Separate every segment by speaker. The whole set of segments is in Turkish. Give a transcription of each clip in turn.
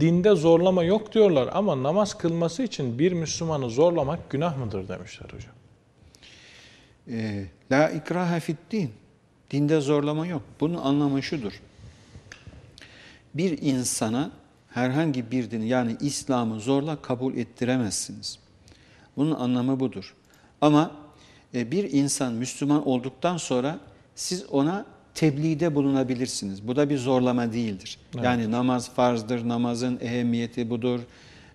Speaker 1: dinde zorlama yok diyorlar ama namaz kılması için bir Müslümanı zorlamak günah mıdır demişler hocam.
Speaker 2: Ee, La ikrahe fid din. Dinde zorlama yok. Bunun anlamı şudur. Bir insana herhangi bir dini yani İslam'ı zorla kabul ettiremezsiniz. Bunun anlamı budur. Ama e, bir insan Müslüman olduktan sonra siz ona tebliğde bulunabilirsiniz. Bu da bir zorlama değildir.
Speaker 1: Evet.
Speaker 2: Yani namaz farzdır, namazın ehemmiyeti budur.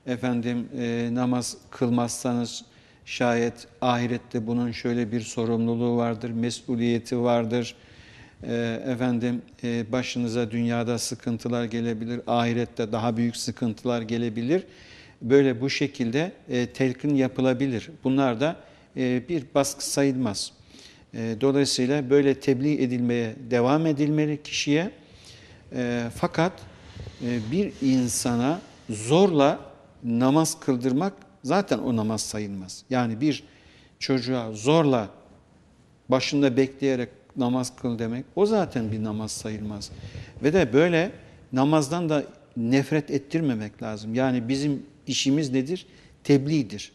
Speaker 2: Efendim e, namaz kılmazsanız şayet ahirette bunun şöyle bir sorumluluğu vardır, mesuliyeti vardır. E, efendim e, başınıza dünyada sıkıntılar gelebilir, ahirette daha büyük sıkıntılar gelebilir. Böyle bu şekilde e, telkin yapılabilir. Bunlar da e, bir baskı sayılmaz. E, dolayısıyla böyle tebliğ edilmeye devam edilmeli kişiye. E, fakat e, bir insana zorla namaz kıldırmak zaten o namaz sayılmaz. Yani bir çocuğa zorla başında bekleyerek namaz kıl demek o zaten bir namaz sayılmaz. Ve de böyle namazdan da nefret ettirmemek lazım. Yani bizim işimiz nedir? Tebliğdir.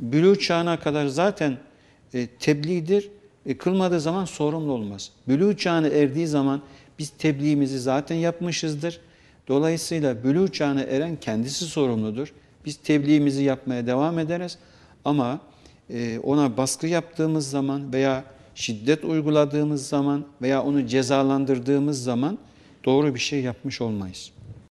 Speaker 2: Bülü çağına kadar zaten e, tebliğdir. E, kılmadığı zaman sorumlu olmaz. Bülü çağına erdiği zaman biz tebliğimizi zaten yapmışızdır. Dolayısıyla bülü çağına eren kendisi sorumludur. Biz tebliğimizi yapmaya devam ederiz. Ama e, ona baskı yaptığımız zaman veya şiddet uyguladığımız zaman veya onu cezalandırdığımız zaman doğru bir şey yapmış olmayız.